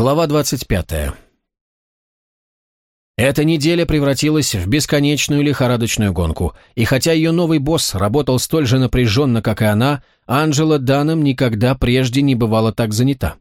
Глава 25. Эта неделя превратилась в бесконечную лихорадочную гонку, и хотя ее новый босс работал столь же напряженно, как и она, Анжела Даном никогда прежде не бывала так занята.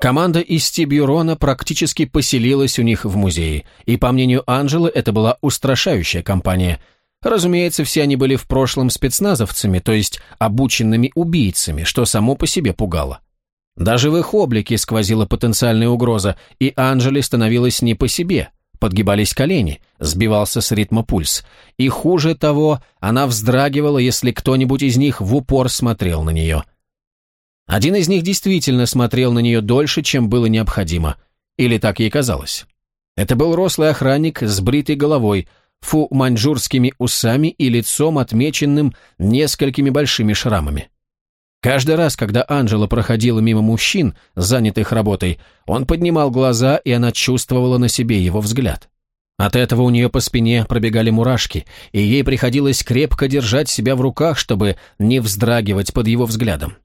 Команда из Тибюрона практически поселилась у них в музее, и, по мнению Анжелы, это была устрашающая компания. Разумеется, все они были в прошлом спецназовцами, то есть обученными убийцами, что само по себе пугало. Даже в их облике сквозила потенциальная угроза, и Анжеле становилось не по себе. Подгибались колени, сбивался с ритма пульс. И хуже того, она вздрагивала, если кто-нибудь из них в упор смотрел на нее. Один из них действительно смотрел на нее дольше, чем было необходимо. Или так ей казалось. Это был рослый охранник с бритой головой, фу маньчжурскими усами и лицом, отмеченным несколькими большими шрамами. Каждый раз, когда Анжела проходила мимо мужчин, занятых работой, он поднимал глаза, и она чувствовала на себе его взгляд. От этого у нее по спине пробегали мурашки, и ей приходилось крепко держать себя в руках, чтобы не вздрагивать под его взглядом.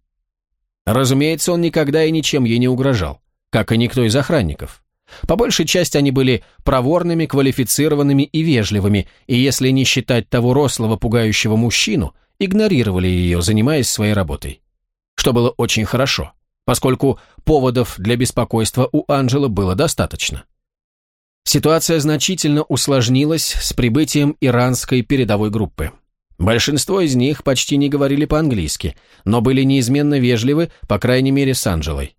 Разумеется, он никогда и ничем ей не угрожал, как и никто из охранников. По большей части они были проворными, квалифицированными и вежливыми, и если не считать того рослого пугающего мужчину, игнорировали ее, занимаясь своей работой что было очень хорошо, поскольку поводов для беспокойства у Анжела было достаточно. Ситуация значительно усложнилась с прибытием иранской передовой группы. Большинство из них почти не говорили по-английски, но были неизменно вежливы, по крайней мере, с Анжелой.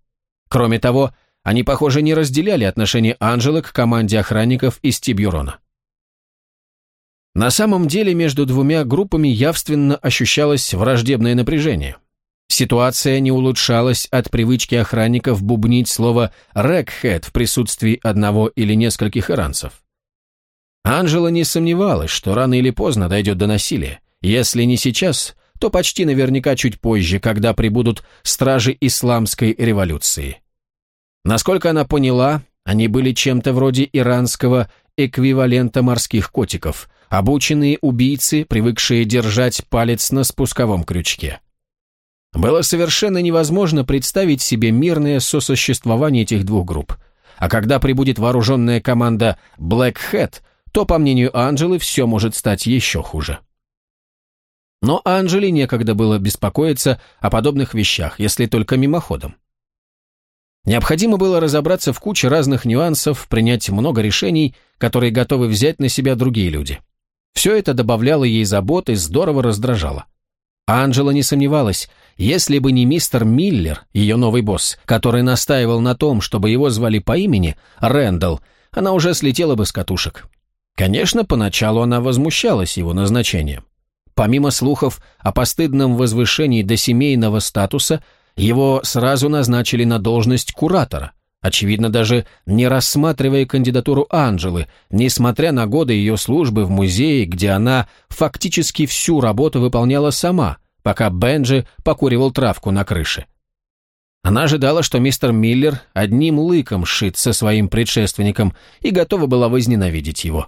Кроме того, они, похоже, не разделяли отношение Анжелы к команде охранников из Тибюрона. На самом деле между двумя группами явственно ощущалось враждебное напряжение. Ситуация не улучшалась от привычки охранников бубнить слово «рекхед» в присутствии одного или нескольких иранцев. Анжела не сомневалась, что рано или поздно дойдет до насилия. Если не сейчас, то почти наверняка чуть позже, когда прибудут стражи исламской революции. Насколько она поняла, они были чем-то вроде иранского эквивалента морских котиков, обученные убийцы, привыкшие держать палец на спусковом крючке. Было совершенно невозможно представить себе мирное сосуществование этих двух групп. А когда прибудет вооруженная команда Black Hat, то, по мнению Анджелы, все может стать еще хуже. Но Анджеле некогда было беспокоиться о подобных вещах, если только мимоходом. Необходимо было разобраться в куче разных нюансов, принять много решений, которые готовы взять на себя другие люди. Все это добавляло ей забот и здорово раздражало. Анжела не сомневалась, если бы не мистер Миллер, ее новый босс, который настаивал на том, чтобы его звали по имени Рэндалл, она уже слетела бы с катушек. Конечно, поначалу она возмущалась его назначением. Помимо слухов о постыдном возвышении до семейного статуса, его сразу назначили на должность куратора, очевидно, даже не рассматривая кандидатуру Анжелы, несмотря на годы ее службы в музее, где она фактически всю работу выполняла сама, пока Бенджи покуривал травку на крыше. Она ожидала, что мистер Миллер одним лыком шит со своим предшественником и готова была возненавидеть его.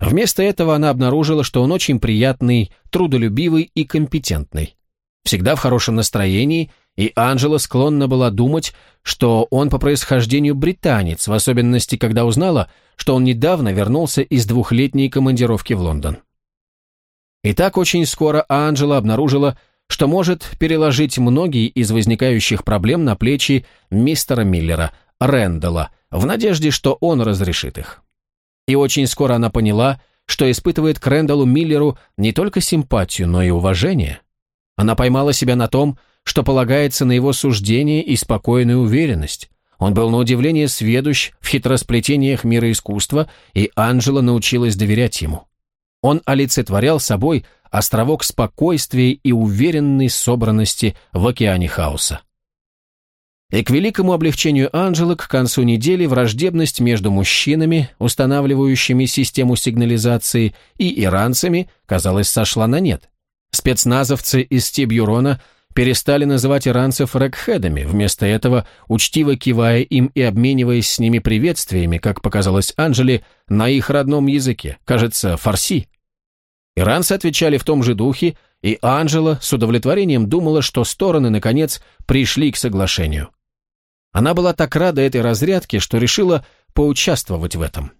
Вместо этого она обнаружила, что он очень приятный, трудолюбивый и компетентный. Всегда в хорошем настроении, и Анжела склонна была думать, что он по происхождению британец, в особенности, когда узнала, что он недавно вернулся из двухлетней командировки в Лондон. И так очень скоро Анжела обнаружила, что может переложить многие из возникающих проблем на плечи мистера Миллера, Рэндалла, в надежде, что он разрешит их. И очень скоро она поняла, что испытывает к Рэндаллу Миллеру не только симпатию, но и уважение. Она поймала себя на том, что полагается на его суждение и спокойную уверенность. Он был на удивление сведущ в хитросплетениях мира искусства, и Анжела научилась доверять ему. Он олицетворял собой островок спокойствия и уверенной собранности в океане хаоса. И к великому облегчению Анжелы к концу недели враждебность между мужчинами, устанавливающими систему сигнализации, и иранцами, казалось, сошла на нет. Спецназовцы из Тибюрона перестали называть иранцев рэкхедами, вместо этого учтиво кивая им и обмениваясь с ними приветствиями, как показалось Анжеле, на их родном языке, кажется, фарси. Иранцы отвечали в том же духе, и Анжела с удовлетворением думала, что стороны, наконец, пришли к соглашению. Она была так рада этой разрядке, что решила поучаствовать в этом.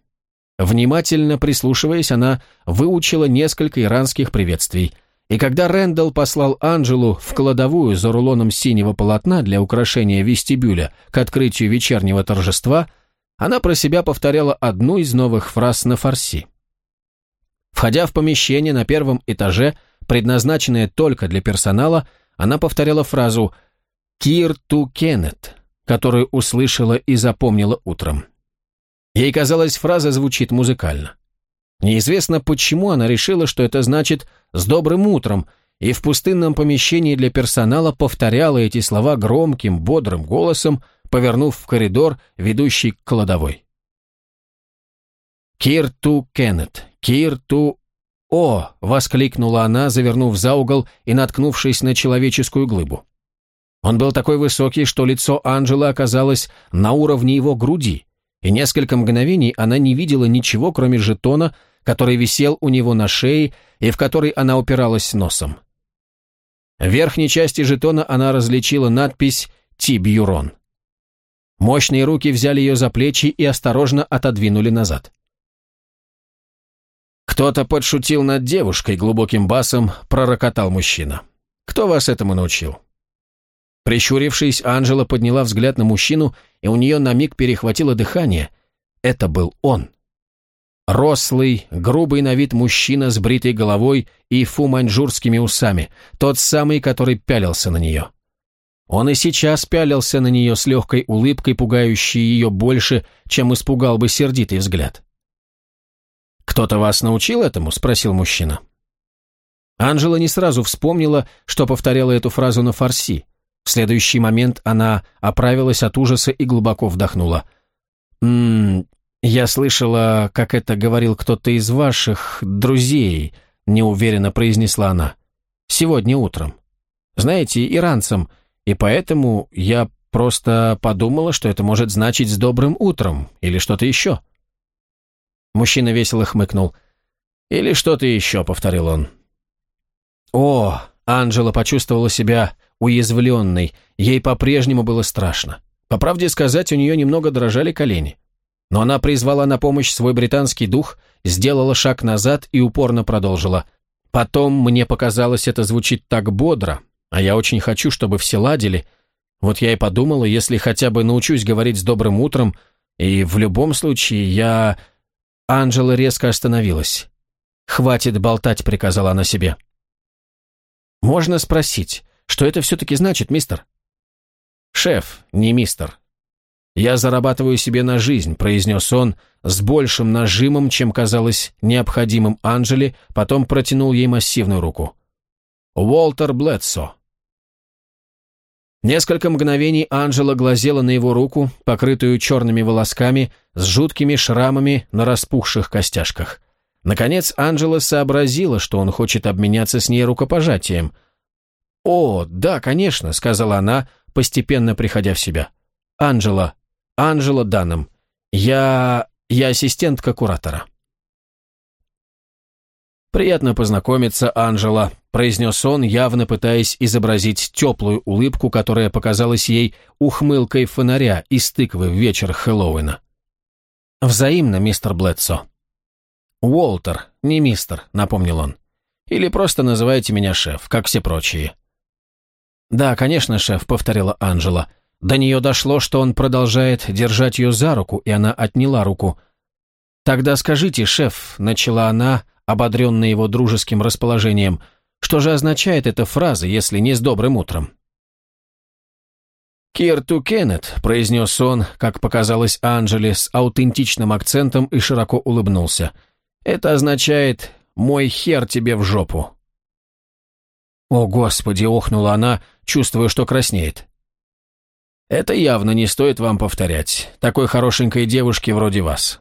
Внимательно прислушиваясь, она выучила несколько иранских приветствий, и когда Рэндалл послал Анджелу в кладовую за рулоном синего полотна для украшения вестибюля к открытию вечернего торжества, она про себя повторяла одну из новых фраз на фарси. Входя в помещение на первом этаже, предназначенное только для персонала, она повторяла фразу «Кир ту Кеннет», которую услышала и запомнила утром. Ей казалось, фраза звучит музыкально. Неизвестно, почему она решила, что это значит «с добрым утром», и в пустынном помещении для персонала повторяла эти слова громким, бодрым голосом, повернув в коридор, ведущий к кладовой. «Кир ту Кеннет, Кир ту...» «О!» — воскликнула она, завернув за угол и наткнувшись на человеческую глыбу. Он был такой высокий, что лицо Анжелы оказалось на уровне его груди, и несколько мгновений она не видела ничего, кроме жетона, который висел у него на шее и в который она упиралась носом. В верхней части жетона она различила надпись «Тибьюрон». Мощные руки взяли ее за плечи и осторожно отодвинули назад. «Кто-то подшутил над девушкой», — глубоким басом пророкотал мужчина. «Кто вас этому научил?» Прищурившись, Анжела подняла взгляд на мужчину, и у нее на миг перехватило дыхание. Это был он. Рослый, грубый на вид мужчина с бритой головой и фу-маньчжурскими усами, тот самый, который пялился на нее. Он и сейчас пялился на нее с легкой улыбкой, пугающей ее больше, чем испугал бы сердитый взгляд. «Кто-то вас научил этому?» – спросил мужчина. Анжела не сразу вспомнила, что повторяла эту фразу на фарси – в следующий момент она оправилась от ужаса и глубоко вдохнула. «Ммм, я слышала, как это говорил кто-то из ваших друзей», — неуверенно произнесла она. «Сегодня утром. Знаете, иранцам, и поэтому я просто подумала, что это может значить «с добрым утром» или что-то еще». Мужчина весело хмыкнул. «Или что-то еще», — повторил он. «О!» — Анжела почувствовала себя уязвленной, ей по-прежнему было страшно. По правде сказать, у нее немного дрожали колени. Но она призвала на помощь свой британский дух, сделала шаг назад и упорно продолжила. Потом мне показалось, это звучит так бодро, а я очень хочу, чтобы все ладили. Вот я и подумала, если хотя бы научусь говорить с добрым утром, и в любом случае я... Анжела резко остановилась. «Хватит болтать», — приказала она себе. «Можно спросить, что это все-таки значит, мистер?» «Шеф, не мистер. Я зарабатываю себе на жизнь», — произнес он с большим нажимом, чем казалось необходимым Анжели, потом протянул ей массивную руку. «Уолтер Блэдсо». Несколько мгновений Анжела глазела на его руку, покрытую черными волосками, с жуткими шрамами на распухших костяшках. Наконец Анжела сообразила, что он хочет обменяться с ней рукопожатием — «О, да, конечно», — сказала она, постепенно приходя в себя. «Анжела, Анжела Данном. Я... я ассистентка куратора». «Приятно познакомиться, Анжела», — произнес он, явно пытаясь изобразить теплую улыбку, которая показалась ей ухмылкой фонаря из тыквы в вечер Хэллоуина. «Взаимно, мистер Блэдсо». «Уолтер, не мистер», — напомнил он. «Или просто называйте меня шеф, как все прочие». «Да, конечно, шеф», — повторила Анжела. До нее дошло, что он продолжает держать ее за руку, и она отняла руку. «Тогда скажите, шеф», — начала она, ободренная его дружеским расположением, «что же означает эта фраза, если не с добрым утром?» «Кир ту Кеннет», — произнес он, как показалось Анжеле, с аутентичным акцентом и широко улыбнулся. «Это означает «мой хер тебе в жопу». «О, Господи!» — охнула она, чувствуя, что краснеет. «Это явно не стоит вам повторять, такой хорошенькой девушке вроде вас».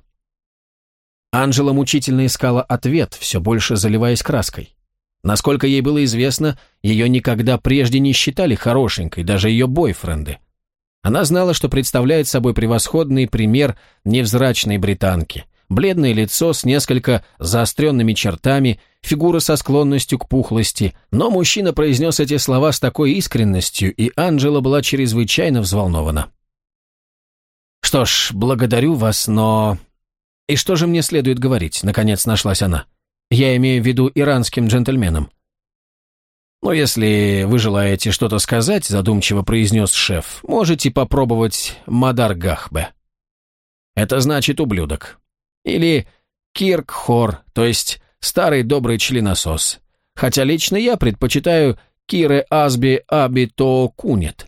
Анжела мучительно искала ответ, все больше заливаясь краской. Насколько ей было известно, ее никогда прежде не считали хорошенькой, даже ее бойфренды. Она знала, что представляет собой превосходный пример невзрачной британки – бледное лицо с несколько заостренными чертами, фигура со склонностью к пухлости, но мужчина произнес эти слова с такой искренностью, и Анжела была чрезвычайно взволнована. «Что ж, благодарю вас, но...» «И что же мне следует говорить?» — наконец нашлась она. «Я имею в виду иранским джентльменам». «Ну, если вы желаете что-то сказать», — задумчиво произнес шеф, «можете попробовать Мадар Гахбе». Это значит ублюдок. Или Киркхор, то есть старый добрый членосос. Хотя лично я предпочитаю Кире Асби Абито Кунет.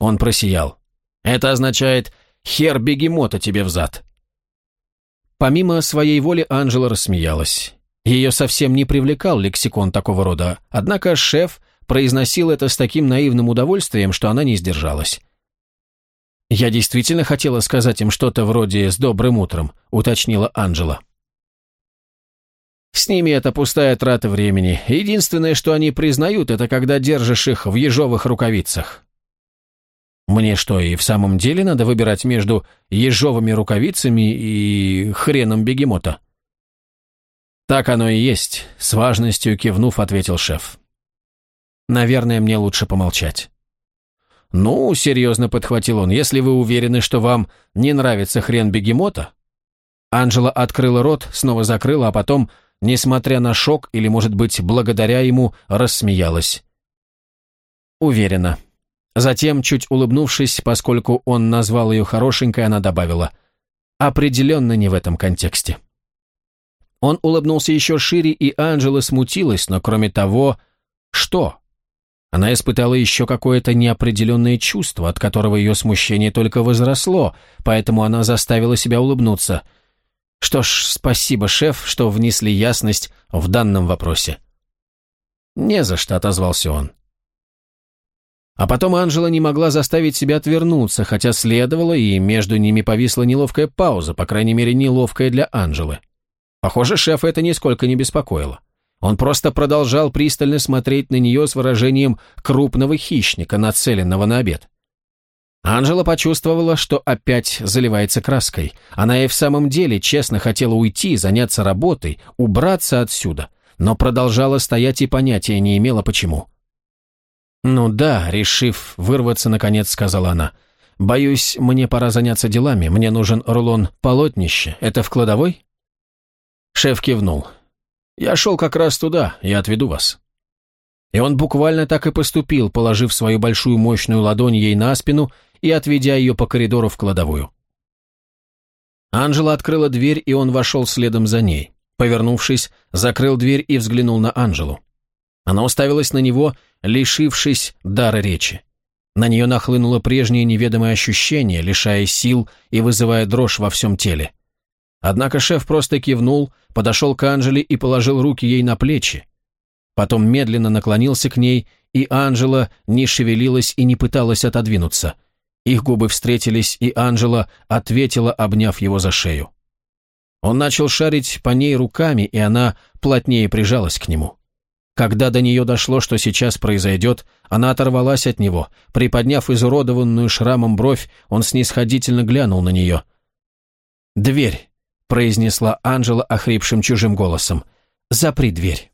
Он просиял. Это означает «хер бегемота тебе взад». Помимо своей воли Анжела рассмеялась. Ее совсем не привлекал лексикон такого рода, однако шеф произносил это с таким наивным удовольствием, что она не сдержалась. «Я действительно хотела сказать им что-то вроде «с добрым утром», — уточнила Анжела. «С ними это пустая трата времени. Единственное, что они признают, это когда держишь их в ежовых рукавицах. Мне что, и в самом деле надо выбирать между ежовыми рукавицами и хреном бегемота? Так оно и есть, с важностью кивнув, ответил шеф. Наверное, мне лучше помолчать. Ну, серьезно подхватил он, если вы уверены, что вам не нравится хрен бегемота? Анжела открыла рот, снова закрыла, а потом, несмотря на шок или, может быть, благодаря ему, рассмеялась. Уверена. Затем, чуть улыбнувшись, поскольку он назвал ее хорошенькой, она добавила «Определенно не в этом контексте». Он улыбнулся еще шире, и Анжела смутилась, но кроме того, что? Она испытала еще какое-то неопределенное чувство, от которого ее смущение только возросло, поэтому она заставила себя улыбнуться. Что ж, спасибо, шеф, что внесли ясность в данном вопросе. «Не за что», — отозвался он. А потом Анжела не могла заставить себя отвернуться, хотя следовало, и между ними повисла неловкая пауза, по крайней мере, неловкая для Анжелы. Похоже, шефа это нисколько не беспокоило. Он просто продолжал пристально смотреть на нее с выражением крупного хищника, нацеленного на обед. Анжела почувствовала, что опять заливается краской. Она и в самом деле честно хотела уйти, заняться работой, убраться отсюда, но продолжала стоять и понятия не имела почему. «Ну да», — решив вырваться, наконец сказала она. «Боюсь, мне пора заняться делами. Мне нужен рулон полотнища. Это в кладовой?» Шеф кивнул. «Я шел как раз туда. Я отведу вас». И он буквально так и поступил, положив свою большую мощную ладонь ей на спину и отведя ее по коридору в кладовую. Анжела открыла дверь, и он вошел следом за ней. Повернувшись, закрыл дверь и взглянул на Анжелу. Она уставилась на него, лишившись дара речи. На нее нахлынуло прежнее неведомое ощущение, лишая сил и вызывая дрожь во всем теле. Однако шеф просто кивнул, подошел к Анжеле и положил руки ей на плечи. Потом медленно наклонился к ней, и Анжела не шевелилась и не пыталась отодвинуться. Их губы встретились, и Анжела ответила, обняв его за шею. Он начал шарить по ней руками, и она плотнее прижалась к нему. Когда до нее дошло, что сейчас произойдет, она оторвалась от него. Приподняв изуродованную шрамом бровь, он снисходительно глянул на нее. «Дверь», — произнесла Анжела охрипшим чужим голосом. «Запри дверь».